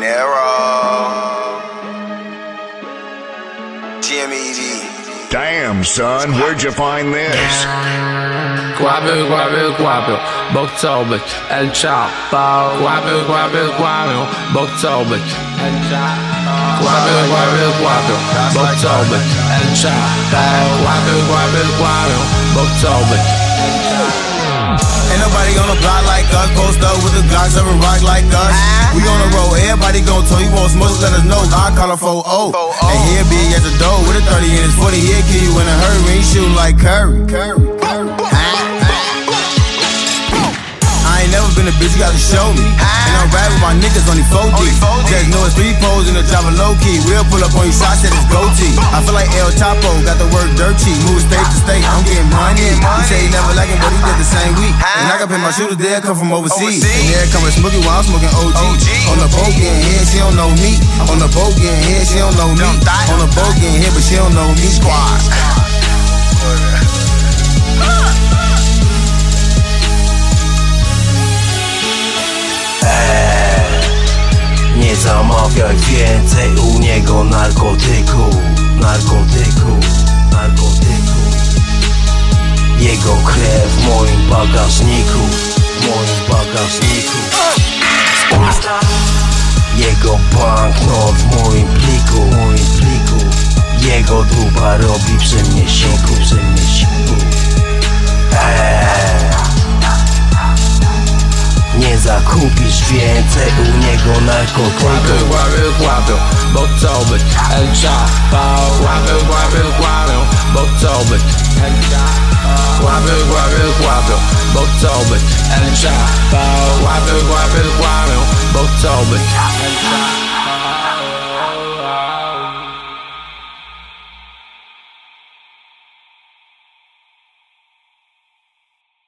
Narrow. Damn, son, where'd you find this? Guapiu, guapiu, guapiu, bok co być, el Chapo. Guapiu, guapiu, guapiu, bok co być, el Chapo. Guapiu, guapiu, guapiu, bok co być, el Chapo. Guapiu, guapiu, guapiu, bok co być, el Ain't nobody on the block like us, post up the Glocks rock like us. We on the road, everybody gon' tell you want smoke, let us know. I call a 4 0. And here big at the door with a 30 in his 40. He'll kill you in a hurry when he shoot like Curry. Curry. Curry. I ain't never been a bitch, you gotta show me. And I'm rap with my niggas on the 4G. Just know it's three poles in the driver low key. We'll pull up on you shots at his goatee. I feel like El Chapo, got the work dirt cheap. Move state to state, I'm getting money. Say he never like it, but he did the same week. And I can pay my shooters, they come from overseas. And there come with Smokey while I'm smoking OG. On the boat getting here, she don't know me. On the boat getting here, she don't know me. On the boat getting here, but she don't know me. Squad. Nie zamawiaj więcej u niego narkotyku Jego krew w moim bagażniku W moim bagażniku. Jego banknot w moim pliku W moim pliku. Jego dupa robi przy mnie siku Przy mnie siku. Eee. Nie zakupisz więcej u niego narkotyku Guapo, guapo, guapo, Boktober, El Chapo. Guapo, guapo, guapo, Boktober. Guapo, guapo, guapo, Boktober. Guapo, guapo, guapo, Boktober.